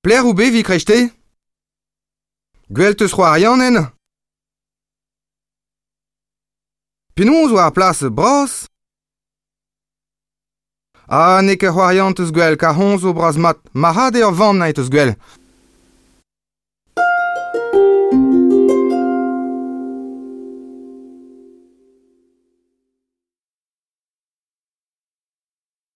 Pler ou bevi krejte Gwell te sroa arianen Penons war plas bras? Ah, ne ket c'hoariant eus gwell, ka honz o bras mat, ma ha de ur vant na eus gwell.